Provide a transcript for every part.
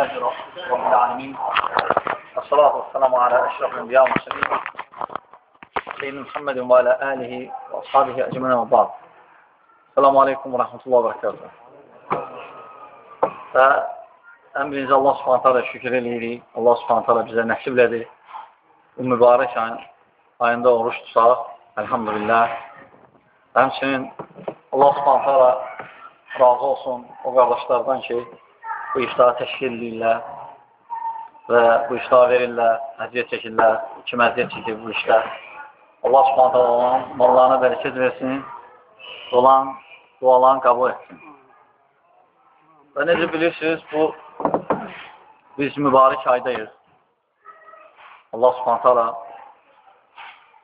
رب العالمين والصلاة والسلام على أشرف الأنبياء والمرسلين سيدنا محمد وعلى آله وأصحابه أجمعين وبعض السلام عليكم ورحمة الله وبركاته Və ən birinci Allah subhanət hala şükür eləyirik. Allah subhanət hala bizə nəsiblədi. Bu mübarək ayın, ayında oruç tutsaq, əlhamdülillah. Həmçinin Allah subhanət hala razı olsun o qardaşlardan ki, bu işləri təşkil edirlər və bu işləri verirlər, əziyyət çəkirlər, kim əziyyət çəkir bu işlər. Allah subhanət hala olan mallarına bərəkət versin, olan dualarını qəbul etsin. Və necə bilirsiniz, bu biz mübarək aydayıq. Allah subhanət hala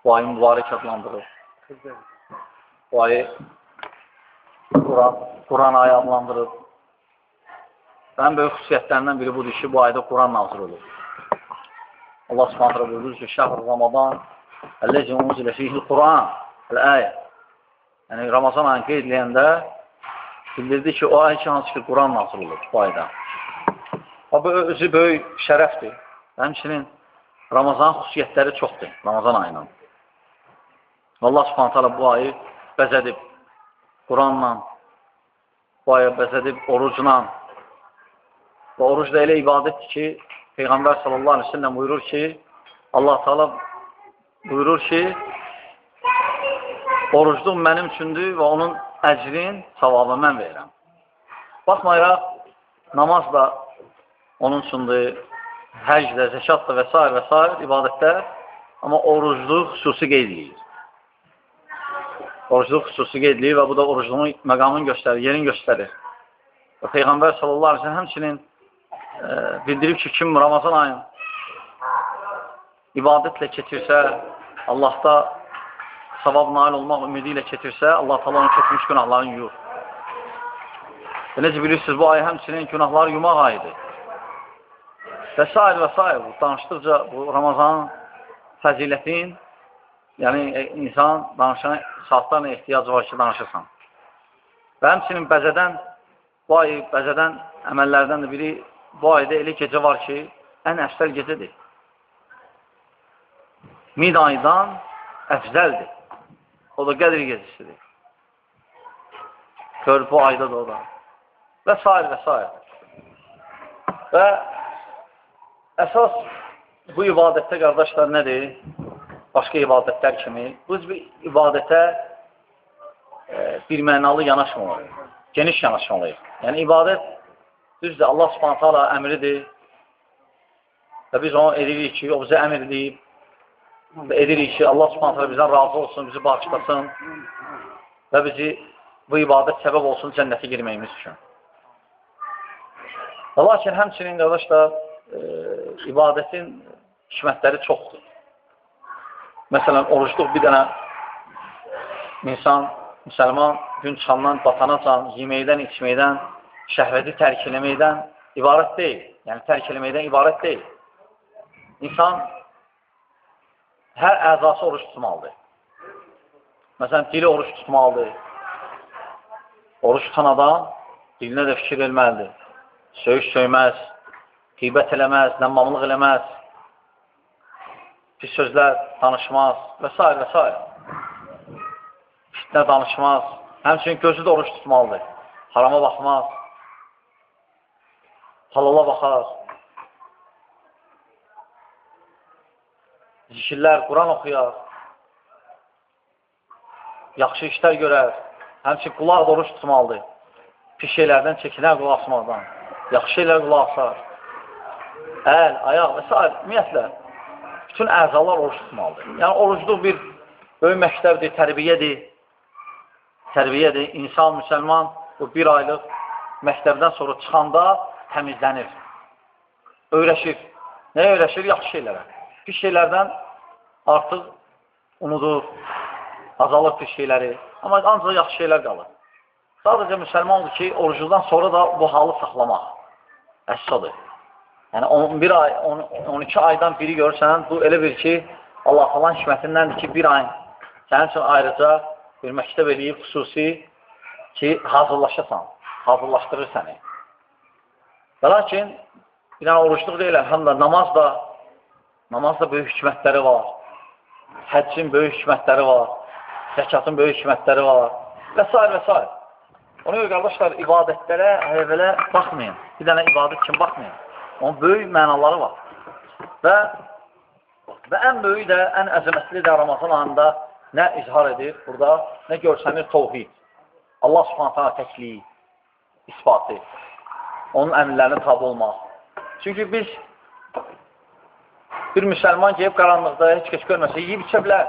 bu ayı mübarək adlandırır. Bu ayı Quran, Quran ayı adlandırır. Ən böyük xüsusiyyətlərindən biri budur ki, bu ayda Quran nazır olur. Allah subhanət hala buyurur ki, Şəhr Ramadan Əlləzi unzilə fihil Quran Əl-əyə Yəni, Ramazan ayını qeyd edəndə bildirdi ki, o ay ki, hansı ki, Quran nazil olur bu ayda. O, özü böyük şərəfdir. Həmçinin Ramazan xüsusiyyətləri çoxdur, Ramazan ayının. Allah subhanət hala bu ayı bəzədib Quranla, bu ayı bəzədib orucla. Və oruc da elə ibadətdir ki, Peyğəmbər sallallahu aleyhi ve sellem buyurur ki, Allah taala buyurur ki, orucluq mənim üçündür və onun əcrin, savabı mən verirəm. Baxmayaraq, namaz da onun üçündür, həc də, zəkat da və s. və s. ibadətlər, amma orucluq xüsusi qeyd edir. Orucluq xüsusi qeyd edir və bu da orucluğun məqamını göstərir, yerini göstərir. Və Peyğəmbər sallallahu aleyhi ve sellem həmçinin bildirib ki, kim Ramazan ayın ibadətlə keçirsə, Allahda savab nail olmaq ümidi ilə keçirsə, Allah taala onun keçmiş günahlarını yuyur. Və necə bilirsiniz, bu ay həmçinin günahları yumaq ayıdır. Və s. və s. Bu, danışdıqca bu Ramazanın fəzilətin, yəni e, insan danışan saatlarla ehtiyacı var ki, danışırsan. Və həmçinin bəzədən, bu ayı bəzədən əməllərdən də biri, bu ayda elə gecə var ki, ən əfsəl gecədir. Min aydan əfzəldir. O da Qədir gecəsidir. Bu ayda da o da. Və s. və s. Və əsas bu ibadətdə, qardaşlar, nədir? Başqa ibadətlər kimi. Bu ibadətə e, bir mənalı yanaşmalıyıq. Geniş yanaşmalıyıq. Yəni, ibadət düzdür, Allah subhanətə ala əmridir və biz onu edirik ki, o bizə əmr edib və edirik ki, Allah subhanətə bizdən razı olsun, bizi bağışlasın və bizi bu ibadət səbəb olsun cənnətə girməyimiz üçün. Və lakin həmçinin, qardaşlar, e, ibadətin hikmətləri çoxdur. Məsələn, orucluq bir dənə insan, müsəlman gün çıxandan, batanacan, yeməkdən, içməkdən, şəhvəti tərk eləməkdən ibarət deyil. Yəni, tərk eləməkdən ibarət deyil. İnsan hər əzası oruç tutmalıdır. Məsələn, dili oruç tutmalıdır. Oruç tutan adam dilinə də fikir verməlidir. Söyüş söyməz, qeybət eləməz, nəmmamlıq eləməz, pis sözlər danışmaz və s. və s. Fitnə danışmaz. Həmçinin gözü də oruç tutmalıdır. Harama baxmaz. Halala baxar. zikirlər, Quran oxuyar, yaxşı işlər görər, həmçin qulaq da oruç tutmalıdır. Pis şeylərdən çəkinər qulaq asmaqdan, yaxşı şeylər qulaq asar, əl, ayaq və s. ümumiyyətlə, bütün əzalar oruç tutmalıdır. Yəni, orucluq bir böyük məktəbdir, tərbiyədir, tərbiyədir. İnsan, müsəlman bu bir aylıq məktəbdən sonra çıxanda təmizlənir, öyrəşir. Nəyə öyrəşir? Yaxşı şeylərə pis şeylərdən artıq unudur, azalır pis şeyləri. Amma ancaq yaxşı şeylər qalır. Sadəcə müsəlmandır ki, orucundan sonra da bu halı saxlamaq. Əssadır. Yəni 11 ay, 12 aydan biri görürsən, bu elə bir ki, Allah falan hikmətindəndir ki, bir ay sənin üçün ayrıca bir məktəb eləyib xüsusi ki, hazırlaşasan, hazırlaşdırır səni. Və lakin dənə oruçluq deyil, əlhamdülillah, namaz da, namaz da böyük hikmətləri var. Həccin böyük hikmətləri var. Zəkatın böyük hikmətləri var. Və s. və s. Ona görə qardaşlar, ibadətlərə, həvələ baxmayın. Bir dənə ibadət kimi baxmayın. Onun böyük mənaları var. Və, və ən böyük də, ən əzəmətli də Ramazan ayında nə izhar edir burada? Nə görsənir? Tovhid. Allah subhanətə təkliyi, isbatı. Onun əmrlərini tabi olmaq. Çünki biz bir müsəlman geyib qaranlıqda heç keç görməsə, yiyib içə bilər,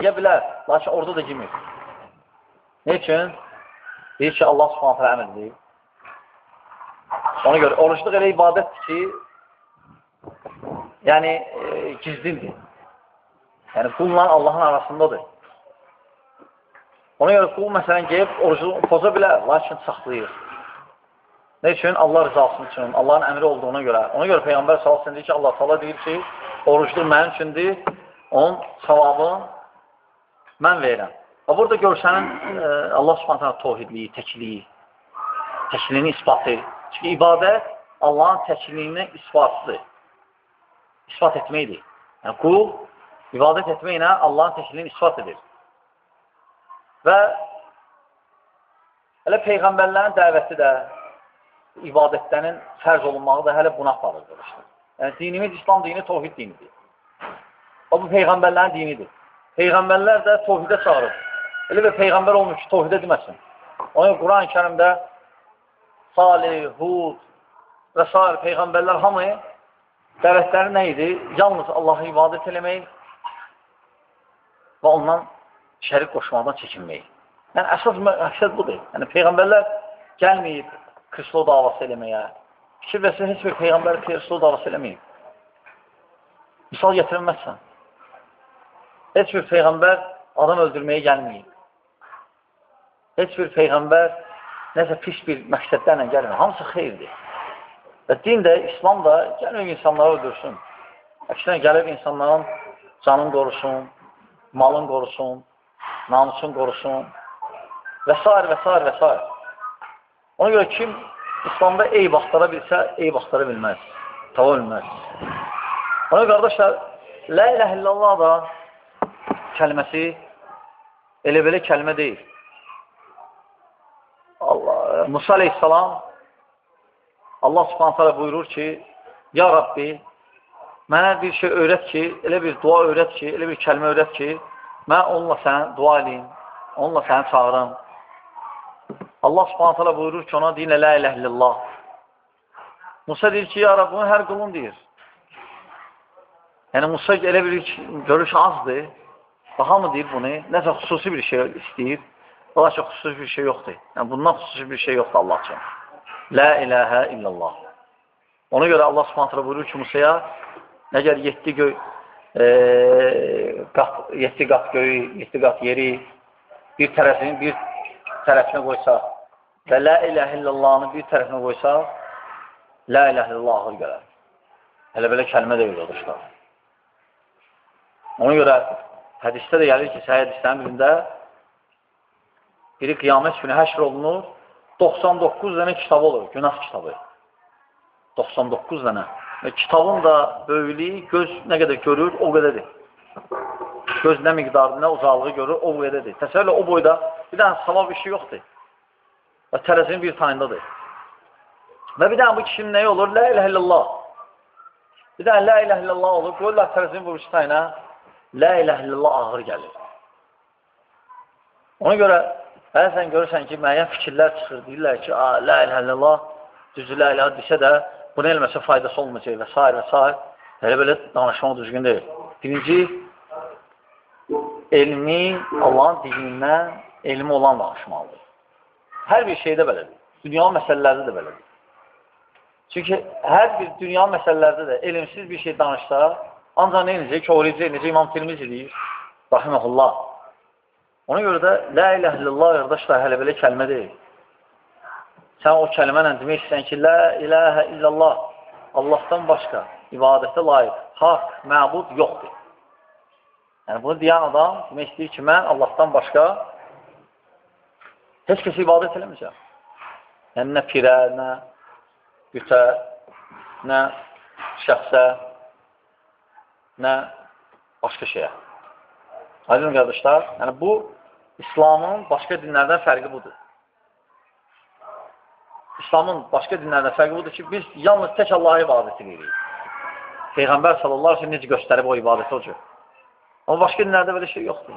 yeyə bilər, lakin orada da yemir. Ne üçün? Deyir ki, Allah subhanətə əmr deyib. Ona görə, oruçluq elə ibadətdir ki, yəni e, gizlindir. Yəni, qulla Allahın arasındadır. Ona görə qul məsələn geyib orucunu poza bilər, lakin saxlayır. Ne üçün? Allah rızası üçün, Allahın əmri olduğuna görə. Ona görə Peyğəmbər sallallahu deyir ki, Allah təala deyir ki, orucluq mənim üçündür, onun savabını mən verirəm. Və burada görsənin e, Allah Subhanahu təvhidliyi, təkliyi, təkliyini isbatı. Çünki ibadət Allahın təkliyini isbatıdır. İsbat etməkdir. Yəni qul ibadət etməklə Allahın təkliyini isbat edir. Və elə peyğəmbərlərin dəvəti də ibadətlərin fərz olunmağı da hələ buna aparır. Yəni, dinimiz İslam dini tohid dinidir. O, bu Peyğəmbərlərin dinidir. Peyğəmbərlər də tohidə çağırır. Elə bir Peyğəmbər olmuş ki, tohidə deməsin. Onun Quran-ı kərimdə Salih, Hud və s. Peyğəmbərlər hamı dəvətləri nə idi? Yalnız Allahı ibadət eləmək və ondan şərik qoşmaqdan çəkinmək. Yəni, əsas məqsəd budur. Yəni, Peyğəmbərlər gəlməyib, Krislo davası eləməyə. Fikir versin, heç bir Peyğəmbər Krislo davası eləməyib. Misal gətirilməzsən. Heç bir Peyğəmbər adam öldürməyə gəlməyib. Heç bir Peyğəmbər nəsə pis bir məqsədlərlə gəlmir. Hamısı xeyirdir. Və din də, İslam da gəlməyib insanları öldürsün. Əksinə gəlib insanların canını qorusun, malın qorusun, namusun qorusun və s. və s. və s. Ona görə kim İslamda eyb axtara bilsə, eyb axtara bilməz. Tava bilməz. Ona qardaşlar, La ilahe illallah da kəlməsi elə belə kəlmə deyil. Allah, Musa aleyhissalam Allah subhanətələ buyurur ki, Ya Rabbi, mənə bir şey öyrət ki, elə bir dua öyrət ki, elə bir kəlmə öyrət ki, mən onunla sənə dua edeyim, onunla səni çağırım. Allah subhanət hala buyurur ki, ona deyin, lə iləh illallah. Musa deyir ki, ya Rab, bunu hər qulun deyir. Yəni, Musa elə bir görüş azdır. Və hamı deyir bunu, nəsə xüsusi bir şey istəyir. Ola ki, xüsusi bir şey yoxdur. Yəni, bundan xüsusi bir şey yoxdur Allah üçün. Lə iləhə illallah. Ona görə Allah subhanət hala buyurur ki, Musaya, nəgər yetdi göy, e, qat, yetdi qat göyü, yetdi qat yeri, bir tərəfini, bir tərəfinə qoysaq və lə iləhə illallahını bir tərəfinə qoysaq, lə iləhə illallah ağır gələr. Hələ belə kəlmə deyil dostlar. Ona görə hədisdə də gəlir ki, səhiyyə hədislərin birində biri qiyamət günü həşr olunur, 99 dənə kitabı olur, günah kitabı. 99 dənə. Və kitabın da böyüklüyü göz nə qədər görür, o qədərdir. Göz nə miqdardır, nə uzaqlığı görür, o qədərdir. Təsəvvürlə o boyda bir dənə savab işi yoxdur. Və tərəzinin bir tayındadır. Və bir dənə bu kişinin nəyi olur? Lə ilə illallah. Bir dənə lə ilə illallah olur. Qoyurlar tərəzinin bu tayına. Lə ilə illallah ağır gəlir. Ona görə bəzən görürsən ki, müəyyən fikirlər çıxır. Deyirlər ki, lə ilə illallah düzü lə ilə desə də bunu eləməsə faydası olmayacaq və s. və s. Elə belə danışmaq düzgün deyil. Birinci, elmi Allahın dinindən elmi olan danışmalıdır. Hər bir şeydə belədir. Dünya məsələlərdə də belədir. Çünki hər bir dünya məsələlərdə də elmsiz bir şey danışsa, ancaq nə edəcək? Körəcək, necə İmam Tirmizi deyir, rahiməhullah. Ona görə də La ilahe illallah qardaşlar hələ belə kəlmə deyil. Sən o kəlmənlə demək istəyən ki, La ilahə illallah, Allahdan başqa ibadətə layiq, haqq, məbud yoxdur. Yəni, bunu deyən adam demək istəyir ki, mən Allahdan başqa Heç kəs ibadət eləməyəcək. Yəni, nə pirə, nə bütə, nə şəxsə, nə başqa şeyə. Aydın qardaşlar, yəni bu, İslamın başqa dinlərdən fərqi budur. İslamın başqa dinlərdən fərqi budur ki, biz yalnız tək Allah'a ibadət edirik. Peyğəmbər sallallahu aleyhi necə göstərib o ibadəti o cür. Amma başqa dinlərdə belə şey yoxdur.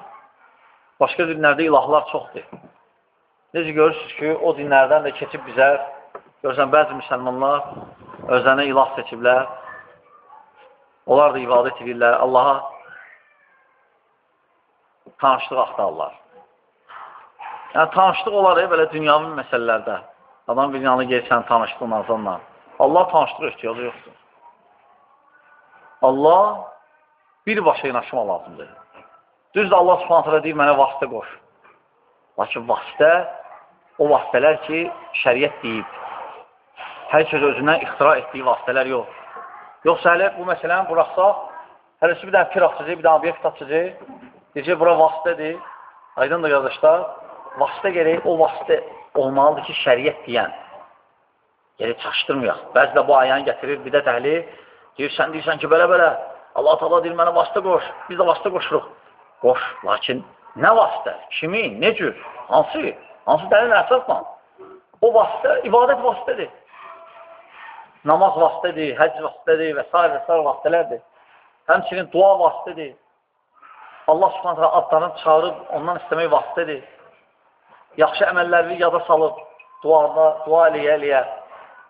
Başqa dinlərdə ilahlar çoxdur. Necə görürsünüz ki, o dinlərdən də keçib bizə, görürsən, bəzi müsəlmanlar özlərinə ilah seçiblər, onlar da ibadət edirlər, Allaha tanışlıq axtarırlar. Yəni, tanışlıq olar, e, belə dünyavi məsələlərdə. Adam bir yanı gelsən tanışlıq nazanla. Allah tanışlıq ehtiyacı yoxdur. Allah birbaşa yanaşma lazımdır. Düzdür, Allah subhanətələ deyir, mənə vasitə qoş. Lakin vasitə, o vasitələr ki, şəriət deyib. Hər kəs özündən ixtira etdiyi vasitələr yox. Yoxsa hələ bu məsələni buraxsaq, hələsi bir dənə pir açacaq, bir dənə obyekt açacaq, deyəcək, bura vasitədir. Aydındır, qardaşlar, vasitə gerək, o vasitə olmalıdır ki, şəriət deyən. Gerək çaşdırmayaq. Bəzi də bu ayəni gətirir, bir də təhli, deyir, sən deyirsən ki, belə-belə, Allah tala deyir, mənə vasitə qoş, biz də vasitə qoşuruq. Qoş, lakin nə vasitə, kimin, nə cür, hansı, hansı dəlil əsasla? O vasitə, ibadət vasitədir. Namaz vasitədir, həcc vasitədir və s. və s. vasitələrdir. Həmçinin dua vasitədir. Allah subhanətlə adlarını çağırıb ondan istəmək vasitədir. Yaxşı əməllərini yada salıb, duada, dua eləyə-eləyə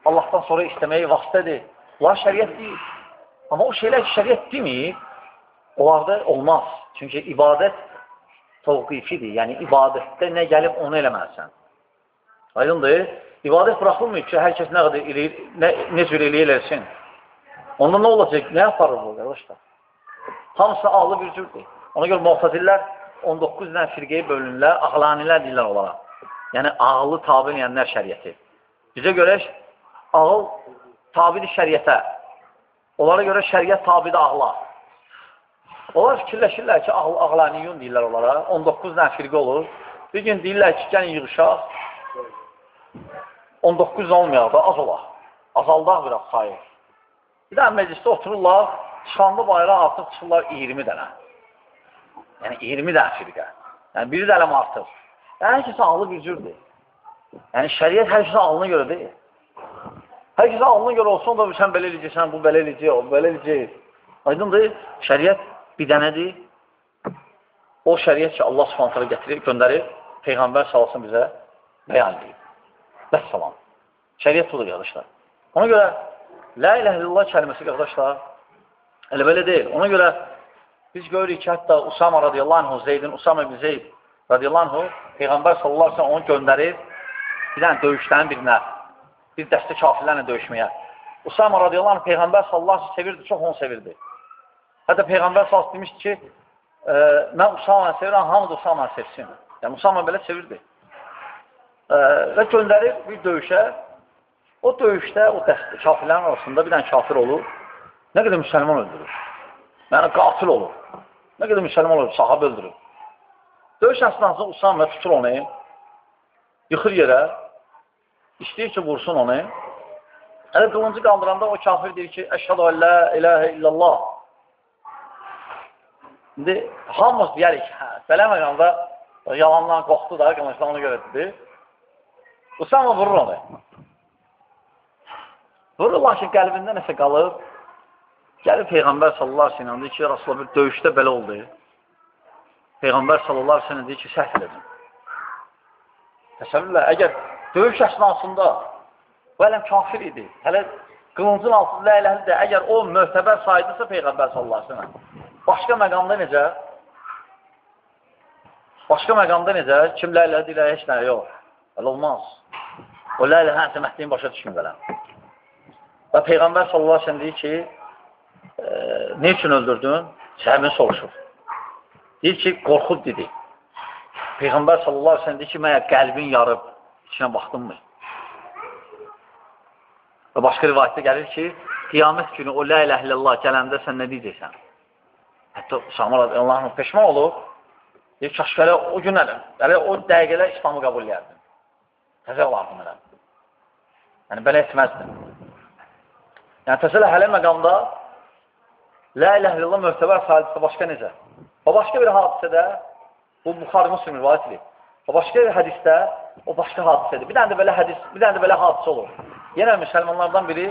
Allahdan sonra istəməyi vasitədir. Bunlar şəriət deyil. Amma o şeylər şəriət deməyib, onlarda olmaz. Çünki ibadət təvqifidir. Yəni, ibadətdə nə gəlib onu eləməlisən. Aydındır. İbadət buraxılmıyor ki, hər kəs nə qədər eləyir, nə, nə cür eləyirlərsin. Onda nə olacaq? Nə aparır bu, qardaşlar? Hamısı ağlı bir cürdür. Ona görə muhtazillər 19 dən firqəyə bölünürlər, ağlanilər deyirlər onlara. Yəni, ağlı tabi eləyənlər şəriəti. Bizə görə ağıl tabidir şəriətə. Onlara görə şəriət tabidir ağla. Onlar fikirləşirlər ki, ağl ağlaniyun deyirlər onlara. 19 dən firqə olur. Bir gün deyirlər ki, gəlin yığışaq. 19 olmayaq da az olar. Azaldaq biraz sayı. Bir də meclisdə otururlar, çıxanlı bayraq artıq çıxırlar 20 dənə. Yəni 20 dənə firqə. Yəni biri də ələm artıq. Yəni, hər kəsə ağlı bir cürdür. Yəni şəriət hər kəsə ağlına görə deyil. Hər kəsə ağlına görə olsun da sən belə eləyəcəksən, bu belə eləyəcək, o belə eləyəcək. Aydındır, şəriət bir dənədir. O şəriət ki, Allah subhanətələ gətirir, göndərir, Peyğəmbər salasın bizə bəyan edib. Vəssalam. Şəriət budur, qardaşlar. Ona görə, Lə ilə illallah kəlməsi, qardaşlar, elə belə deyil. Ona görə biz görürük ki, hətta Usama radiyallahu anh, Zeydin, Usama ibn Zeyd radiyallahu anh, Peyğəmbər sallallahu anh, onu göndərir bir dənə döyüşlərin birinə, bir dəstə kafirlərlə döyüşməyə. Usama radiyallahu anh, Peyğəmbər sallallahu anh, sevirdi, çox onu sevirdi. Hətta Peyğəmbər sallallahu anh, demişdi ki, e, mən Usama'nı sevirəm, hamı da Usama'nı sevsin. Yəni, Usama belə sevirdi. E, və göndərir bir döyüşə, O döyüşdə, o dəstə, kafirlərin arasında bir dənə kafir olur, nə qədər müsəlman öldürür. Yəni, qatil olur. Nə qədər müsəlman olur, sahabə öldürür. Döyüş əsnasında Usamə tutur onu, yıxır yerə, istəyir ki, vursun onu. Hələ qılıncı qaldıranda o kafir deyir ki, Əşhədu əllə iləhə illallah. İndi hamımız deyərik, hə, belə məqamda yalandan qorxdu da, qılıncdan onu görə dedi. Usama vurur onu. Vurur, lakin qəlbində nəsə qalıb. Gəlir Peyğəmbər sallallahu aleyhi ve sellem deyir ki, Rasulullah bir döyüşdə belə oldu. Peyğəmbər sallallahu aleyhi ve sellem deyir ki, səhv edəcəm. Təsəvvürlə, əgər döyüş əsnasında bu ələm kafir idi, hələ qılıncın altında ələhlidir, əgər o möhtəbər saydısa Peyğəmbər sallallahu aleyhi ve sellem, başqa məqamda necə? Başqa məqamda necə? Kim ləylədir, heç nə yox. Elə olmaz. O ləylə hənsə məhdiyin başa düşmür belə. Və Peyğəmbər sallallahu aleyhi deyir ki, e, ne üçün öldürdün? Səhəmin soruşur. Deyir ki, qorxub dedi. Peyğəmbər sallallahu aleyhi deyir ki, məyə qəlbin yarıb, içinə baxdın mı? Və başqa rivayətdə gəlir ki, qiyamət günü o lə ilə illallah gələndə sən nə deyəcəksən? Hətta Samar Allahın peşman olur. Deyir, kaş gələ o gün ələ, ələ o dəqiqələ İslamı qəbul edərdin. Təzə olardım elə. Yəni, belə etməzdim. Yəni, təsələ hələ məqamda Lə ilə illallah möhtəbər hadisə başqa necə? O başqa bir hadisədə, bu Buxarı Müslim rivayət edir. O başqa bir hədisdə, o başqa hadisədir. Bir dənə də belə hədis, bir dənə də belə hadisə olur. Yenə müsəlmanlardan biri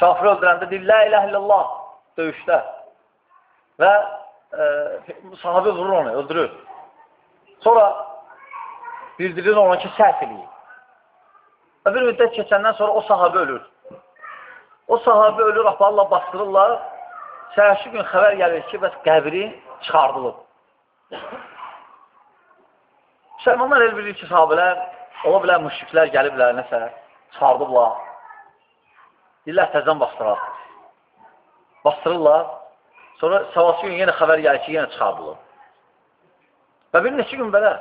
kafir öldürəndə deyir, Lə ilə illallah döyüşdə və e, sahabi vurur onu, öldürür. Sonra bildirir ona ki, səhv eləyir. Və bir müddət keçəndən sonra o sahabi ölür. O sahabi ölür, aparırlar, bastırırlar. Səhərşi gün xəbər gəlir ki, bəs qəbri çıxardılıb. Müsəlmanlar el bilir ki, sahabələr, ola bilər, müşriklər gəliblər, nəsə, çıxardıblar. Deyirlər, təzən bastıraq. Bastırırlar. Sonra savası gün yenə xəbər gəlir ki, yenə çıxardılıb. Və bir neçə gün belə.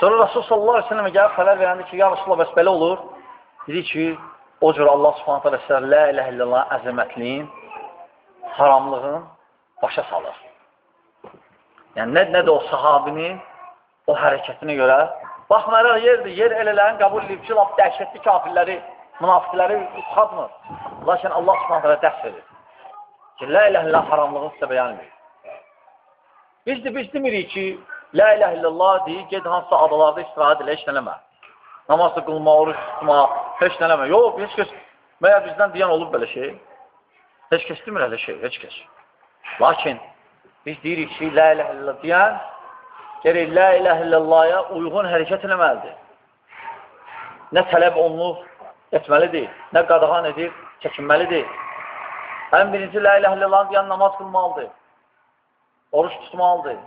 Sonra Rasul sallallahu aleyhi ve sellem gəlib xəbər verəndə ki, ya Rasulullah, bəs belə olur. Dedi ki, o cür Allah subhanətə və sələm, lə ilə illallah əzəmətliyin, haramlığın başa salır. Yəni, nə, nə də o sahabinin o hərəkətinə görə, baxmayaraq yerdir, yer elələrin qəbul edib ki, lap dəhşətli kafirləri, münafiqləri çıxadmır. Lakin Allah subhanətə dərs verir. Ki, lə ilə illallah haramlığını sizə bəyan edir. Biz de biz demirik ki, La ilahe illallah deyir, ged hansısa adalarda istirahət elə, heç nələmə. Namaz da qılma, oruç tutma, heç nələmə. Yox, heç kəs, məyə bizdən deyən olub belə şey. Heç kəs demir elə şey, heç kəs. Lakin biz deyirik ki, La ilahe illallah deyən, gerək La ilahe illallahya uyğun hərəkət eləməlidir. Nə tələb olunur, etməlidir, nə qadağan edir, çəkinməlidir. Ən birinci La ilahe illallah deyən namaz qılmalıdır, oruç tutmalıdır,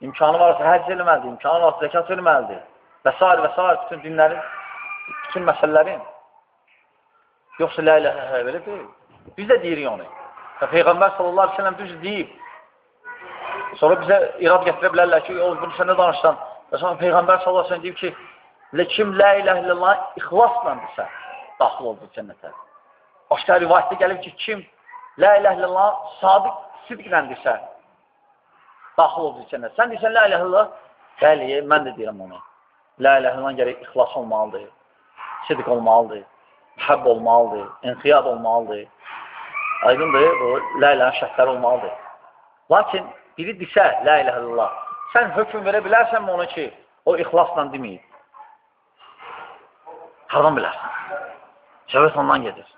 imkanı varsa həcc eləməlidir, imkanı varsa zəkat verməlidir və s. və s. bütün dinlərin, bütün məsələlərin. Yoxsa lə ilə hə, belə deyil. Biz də deyirik onu. Və Peyğəmbər sallallahu aleyhi ve sellem düz deyib. Sonra bizə irad gətirə bilərlər ki, o, bunu sən nə danışsan? Sonra Peyğəmbər sallallahu sellem deyib ki, kim lə ilə illallah ixlasla desə, daxil oldu cənnətə. Başqa rivayətdə gəlib ki, kim lə ilə illallah sadiq sidqlə desə, daxil oldu cənnət. Sən deyirsən, lə ilə illallah, bəli, mən də deyirəm onu. Lə ilə illallah gərək ixlas olmalıdır, sidq olmalıdır, həbb olmalıdır, inqiyad olmalıdır. Aydındır, bu lə illənin şərtləri olmalıdır. Lakin biri desə, lə ilə illallah, sən hökm verə bilərsənmi onu ki, o ixlasla deməyib? Hardan bilərsən? Səbəb ondan gedir.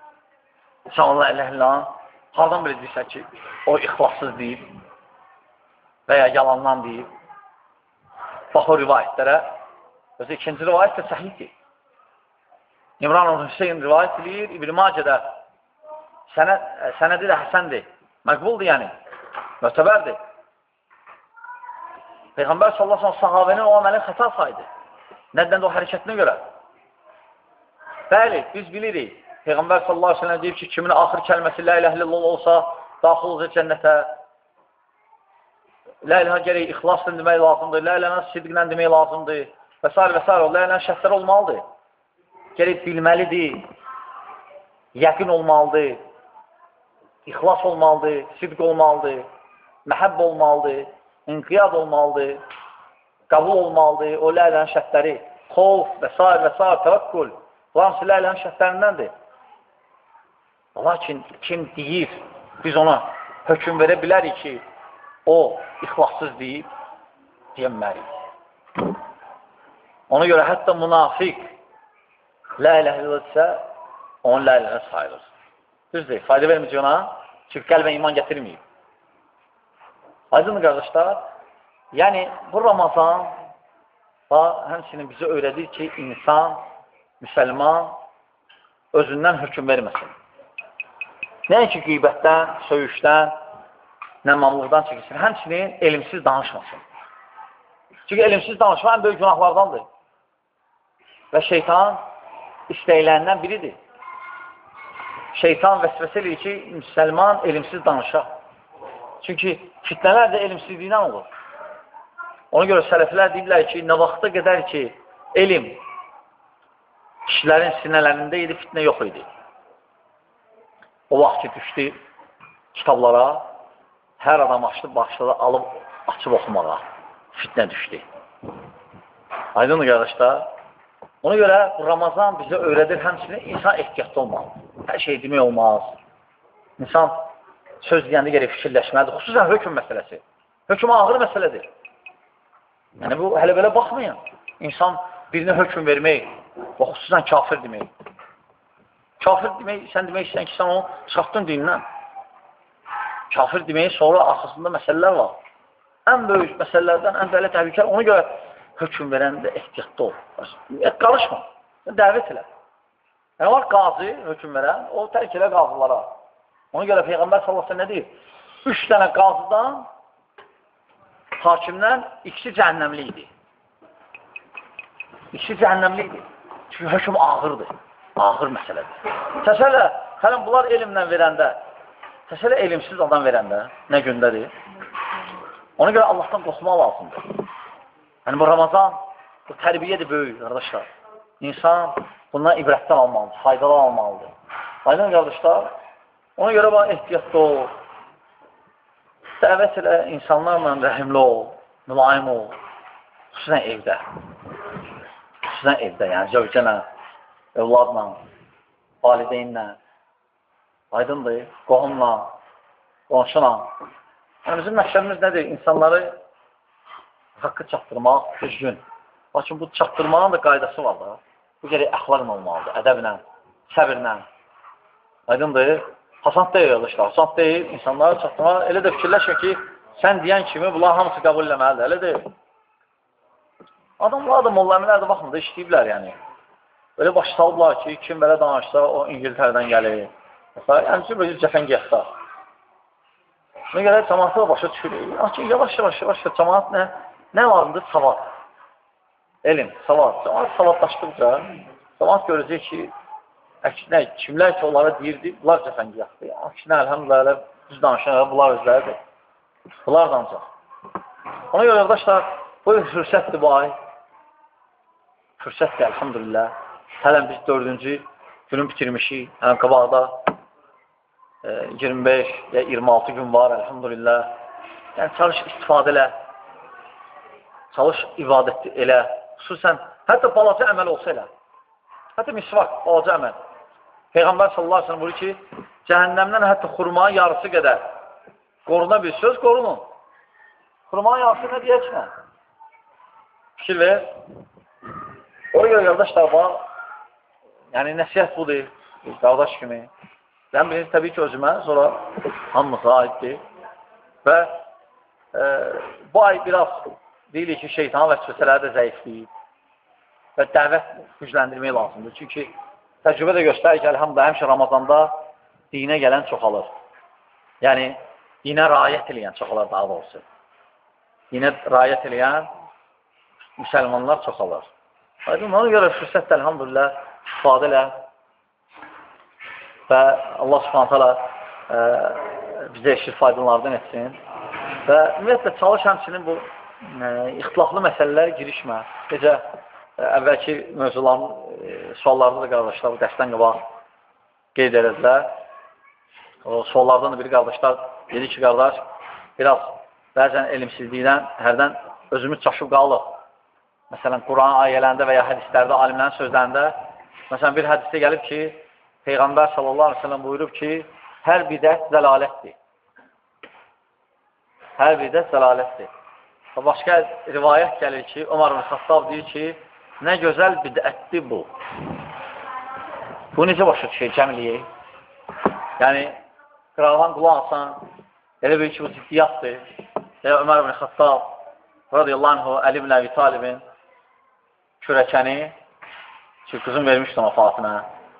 Sən Allah ilə illallah, hardan biləcəksən ki, o ixlassız deyib? və ya yalandan deyib. Bax o rivayətlərə. Özü ikinci rivayət də səhiddir. İmran Hüseyin rivayət edir, İbn-i Macədə sənəd, sənədi də həsəndir. Məqbuldur yəni. Mötəbərdir. Peyğəmbər sallallahu aleyhi sahabənin o əməlin xəta saydı. Nədən də o hərəkətinə görə. Bəli, biz bilirik. Peyğəmbər sallallahu aleyhi ve sellem deyib ki, kimin axır kəlməsi la ilahe illallah olsa, daxil olacaq cənnətə, Lə iləhə gərək ixlasla demək lazımdır, lə iləhə sidqlə demək lazımdır və s. və s. Lə iləhə şərtlər olmalıdır. Gərək bilməlidir, yəqin olmalıdır, ixlas olmalıdır, sidq olmalıdır, məhəbb olmalıdır, inqiyad olmalıdır, qəbul olmalıdır, o lə iləhə şərtləri, xov və s. və s. təvəkkül, bu hamısı lə iləhə şərtlərindəndir. Lakin kim deyir, biz ona hökum verə bilərik ki, o ixlassız deyib, deyənməliyik. Ona görə hətta münafiq lə iləhə illəsə, onun lə iləhə sayılır. Düzdür, fayda verməyəcək ona, çünki qəlbə iman gətirməyib. Aydın qardaşlar, yəni bu Ramazan da həmçinin bizə öyrədir ki, insan, müsəlman özündən hökum verməsin. Nəinki qeybətdən, söyüşdən, nəmmamlıqdan çəkilsin. Həmçinin elmsiz danışmasın. Çünki elmsiz danışma ən böyük günahlardandır. Və şeytan istəklərindən biridir. Şeytan vəsvəsə edir ki, müsəlman elmsiz danışa. Çünki fitnələr də elmsizlikdən olur. Ona görə sələflər deyirlər ki, nə vaxta qədər ki, elm kişilərin sinələrində idi, fitnə yox idi. O vaxt ki, düşdü kitablara, hər adam açdı, başladı, alıb, açıb oxumağa. Fitnə düşdü. Aydın qardaşlar. Ona görə Ramazan bizə öyrədir həmçinin insan ehtiyatlı olmalı. Hər şey demək olmaz. İnsan söz deyəndə gerək fikirləşməlidir. Xüsusən hökm məsələsi. Hökm ağır məsələdir. Yəni, bu, hələ belə baxmayın. İnsan birinə hökm vermək və xüsusən kafir demək. Kafir demək, sən demək istəyən ki, sən onu çıxartdın dinindən. Kafir demək, sonra arxasında məsələlər var. Ən böyük məsələlərdən, ən belə təhlükəli, ona görə hökm verəndə ehtiyatda ol. Qalışma, dəvət elə. Yəni, var qazi, hökm verən, o tərk elə qazılara. Ona görə Peyğəmbər sallallahu nə deyir? Üç dənə qazıdan, hakimdən ikisi cəhənnəmli idi. İkisi cəhənnəmli idi. Çünki hökm ağırdır. Ağır məsələdir. Təsələ, hələn bunlar elmlə verəndə, təsələ elmsiz adam verəndə, nə gündədir? Ona görə Allahdan qorxmaq lazımdır. Yəni, bu Ramazan, bu tərbiyədir böyük, qardaşlar. İnsan bundan ibrətdən almalıdır, faydalı almalıdır. Aydın qardaşlar, Ona görə bana ehtiyatlı ol. Dəvət elə insanlarla rəhimli ol, mülayim ol. Xüsusən evdə. Xüsusən evdə, yəni zövcənə, övladla, valideynlə, aydındır, qohumla, qonşuna. Yəni, bizim məqsədimiz nədir? İnsanları haqqı çatdırmaq düzgün. Lakin bu çatdırmağın da qaydası var da. Bu gerək əxlaqla olmalıdır, ədəblə, səbirlə. Aydındır? Hasant deyil yoldaşlar, hasant deyil. İnsanlara çatdırma, elə də fikirləşmə ki, sən deyən kimi bunlar hamısı qəbul eləməlidir, elə deyil. Adamlar da molla əminlər də baxın da işləyiblər yəni. Belə baş salıblar ki, kim belə danışsa, o İngiltərədən gəlir. Məsələn, yəni ki, böyle cəfəng yaxda. Buna görə cəmaatı da başa düşür. Lakin yavaş-yavaş, yavaş cəmaat nə? Nə vardır? Savad. Elm, savad. Cəmaat savadlaşdıqca, cəmaat görəcək ki, Əksinə, kimlər ki, onlara deyirdi, bunlar cəfəngiyatdır. Əksinə, əlhəmdülə, düz danışan, bunlar özləridir. Bunlar da ancaq. Ona görə, qardaşlar, bu fürsətdir bu ay. Fürsətdir, əlhəmdülillah. Hələn biz dördüncü günü bitirmişik. Hələn qabaqda e, 25 ya 26 gün var, əlhəmdülillah. Yəni, çalış istifadə elə. Çalış ibadət elə. Xüsusən, hətta balaca əməl olsa elə. Hətta misvak, balaca əməl. Peyğəmbər sallallahu aleyhi ve sellem buyurur ki, cəhənnəmdən hətta xurmanın yarısı qədər qoruna bir söz qorunun. Xurmanın yarısı nə deyəcəkmə? Fikir ver. Ona görə qardaşlar var, yəni nəsiyyət budur, qardaş kimi. Mən birinci təbii ki, özümə, sonra hamımıza aiddir. Və e, bu ay biraz deyilir ki, şeytan vəsvəsələri də zəifləyib və dəvət gücləndirmək lazımdır. Çünki təcrübə də göstərir ki, əlhamdülillah, həmişə Ramazanda dinə gələn çoxalır. Yəni, dinə rayət eləyən çoxalır daha doğrusu. Dinə rayət eləyən müsəlmanlar çoxalır. Aydın, ona görə fürsətdə əlhamdülillah istifadə elə və Allah subhanət hala e, bizə eşit faydalardan etsin və ümumiyyətlə çalış həmçinin bu e, ixtilaflı məsələlər girişmə. Necə əvvəlki mövzuların e, suallarda da qardaşlar bu dərsdən qabaq qeyd edədilər. O suallardan da biri qardaşlar dedi ki, qardaş, biraz bəzən elmsizlikdən hərdən özümüz çaşıb qalıq. Məsələn, Quran ayələrində və ya hədislərdə, alimlərin sözlərində, məsələn, bir hədisdə gəlib ki, Peyğəmbər sallallahu aleyhi ve sellem buyurub ki, hər bidət zəlalətdir. Hər bidət zəlalətdir. Başqa rivayət gəlir ki, Ömər ibn Xattab deyir ki, Nə gözəl bidətdir bu. Bu necə başa düşür cəmliyi? Yəni, qırağdan qulaq alsan, elə bir ki, bu ciddiyyatdır. Və Ömər ibn Xattab radiyallahu anhu Əli ibn Əbi Talibin kürəkəni ki, qızın vermişdi ona Fatimə.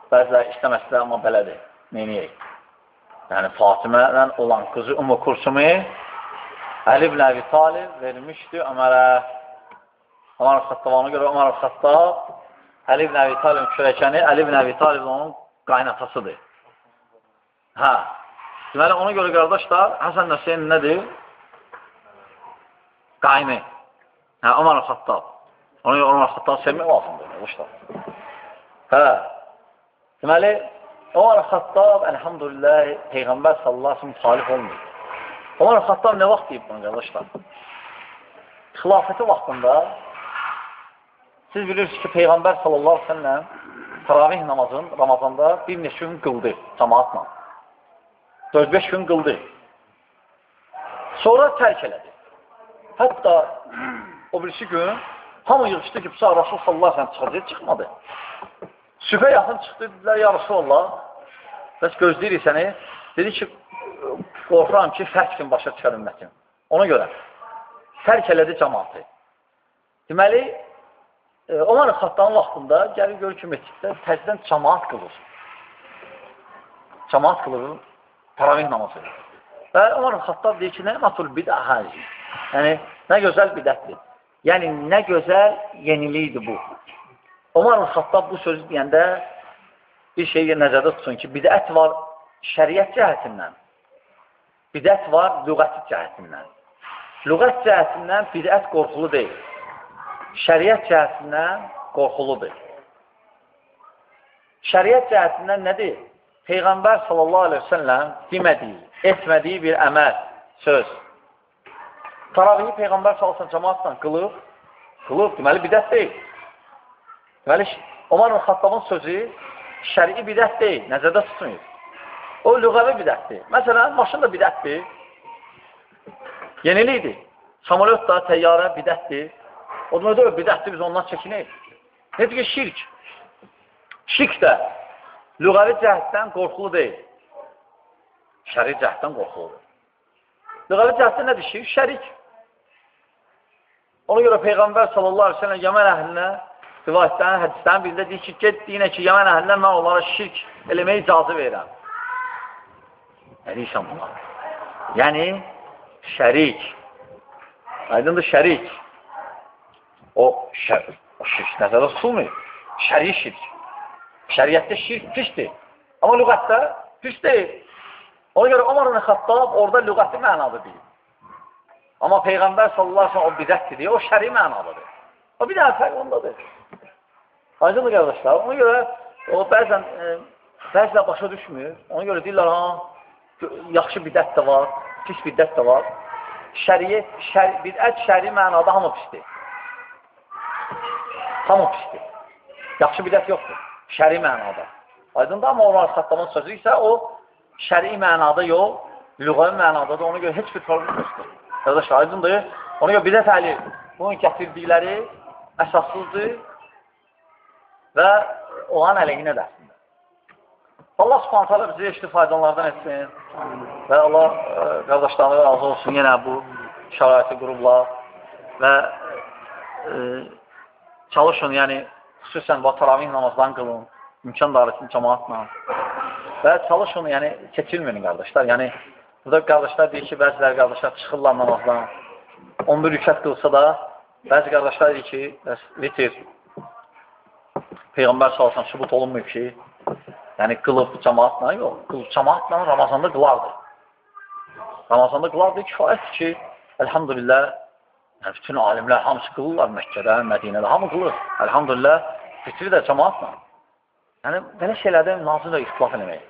Bəzilər istəməsilər, amma belədir. Neyniyək? Yəni, Fatimədən olan qızı Ümmü Kursumu Əli ibn Əbi Talib vermişdi Ömərə. Ömər Xattab ona görə Ömər Xattab Əli ibn Əbi Talibin kürəkəni, Əli ibn Əbi Talib onun qaynatasıdır. Hə. Deməli, ona görə qardaşlar, Həsən Nəsiyin nədir? Qayni. Hə, Ömər Xattab. Ona görə Ömər Xattab sevmək lazımdır, qardaşlar. Hə. Deməli, Ömər Xattab, əlhamdülillah, Peyğəmbər sallallahu aleyhi müxalif olmuyor. Ömər Xattab nə vaxt deyib bunu, qardaşlar? Xilafəti vaxtında Siz bilirsiniz ki, Peyğəmbər sallallahu aleyhi ve sellem təravih namazın Ramazanda bir neçə gün qıldı cəmaatla. 4-5 gün qıldı. Sonra tərk elədi. Hətta o birisi gün hamı yığışdı ki, Rasul sallallahu aleyhi çıxacaq, çıxmadı. Sübhə yaxın çıxdı, dedilər, ya Rasulallah, bəs gözləyirik səni. Dedi ki, qorxuram ki, fərq gün başa çıxar ümmətim. Ona görə tərk elədi cəmatı. Deməli, Ömər Xattanın vaxtında gəlir görür ki, məsciddə təzdən cəmaat qılır. Cəmaat qılır, taravih namazı. Və Ömər Xattan deyir ki, nə matul bidə həzi. Yəni, nə gözəl bidətdir. Yəni, nə gözəl yenilikdir bu. Ömər Xattab bu sözü deyəndə bir şeyi nəzərdə tutsun ki, bidət var şəriət cəhətindən, bidət var lügəti cəhətindən. Lügət cəhətindən bidət qorxulu deyil. Şəriət cəhətindən qorxuludur. Şəriət cəhətindən nədir? Peyğəmbər sallallahu aleyhi ve selləm demədiyi, etmədiyi bir əməl, söz. Taravihi Peyğəmbər sallallahu aleyhi ve cəmaatla qılıb, qılıb, deməli bidət deyil. Deməli, Omar Xattabın sözü şəri bidət deyil, nəzərdə tutmayır. O lüğəvi bidətdir. Məsələn, maşın da bidətdir. Yenilikdir. Samolyot da, təyyarə bidətdir. O da o bidətdir, biz ondan çəkinik. Necə ki, şirk. Şirk də lüğəvi cəhətdən qorxulu deyil. Şəri cəhətdən qorxuludur. Lüğəvi cəhətdən nədir şirk? Şərik. Ona görə Peyğəmbər sallallahu aleyhi ve sellem Yəmən əhlinə rivayətlərin, hədislərin birində deyir ki, get deyinə ki, Yəmən əhlinə mən onlara şirk eləməyə icazı verirəm. Nə deyirsən buna? Yəni, şərik. Aydındır, şərik. O, şər, o şirk nəzərdə tutulmuyor. Şəri şirk. Şəriətdə şirk pisdir. Amma lügətdə pis deyil. Ona görə Ömər ibn Xattab orada lügəti mənadı deyil. Amma Peyğəmbər sallallahu aleyhi ve sellem o bidətdir deyə, o şəri mənadadır. O bir dənə fərq ondadır. Aydınlı qardaşlar, ona görə o bəzən, e, bəzən başa düşmür. Ona görə deyirlər, ha, yaxşı bidət də var, pis bidət də var. Şəriyyət, şər, bidət şəri mənada hamı pisdir. Hamı pisdir. Yaxşı bidət yoxdur. Şəri mənada. Aydında amma onlar saxlamanın sözü isə o şəri mənada yox, lüğəvi mənada da ona görə heç bir problem yoxdur. Qardaşlar, aydındır. Ona görə bidət əli bunun gətirdikləri əsassızdır və olan əleyhinə də. Allah subhanət hala bizi eşli faydalardan etsin və Allah e, qardaşlarına razı olsun yenə bu şəraiti qurublar və e, çalışın, yəni xüsusən bu taravih namazdan qılın, imkan dairəsinin cəmaatla və çalışın, yəni keçilməyin qardaşlar, yəni burada qardaşlar deyir ki, bəziləri qardaşlar çıxırlar namazdan, 11 rükət qılsa da, bəzi qardaşlar deyir ki, vitir, Peyğəmbər salsan sübut olunmuyor ki, yəni qılıb cəmaatla, yox, qılıb cəmaatla Ramazanda qılardı. Ramazanda qılardı kifayətdir ki, əlhamdülillah, yəni, bütün alimlər hamısı qılırlar Məkkədə, Mədinədə, hamı qılır. Əlhamdülillah, fitri də cəmaatla. Yəni, belə şeylərdə nazirlə ixtilaf eləmək.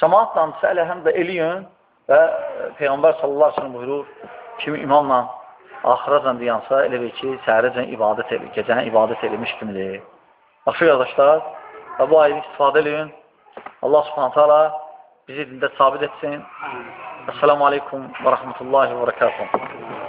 Cəmaatla sələ həm də eləyin və Peyğəmbər sallallahu aleyhi buyurur, kimi imamla axıracan deyansa, elə bil ki, səhərəcən ibadət edir, gecəni ibadət edilmiş kimidir. Yaxşı qardaşlar, və bu ayını istifadə edin. Allah subhanətə ala bizi dində sabit etsin. Esselamu aleykum və rəhmətullahi və rəkatuhu.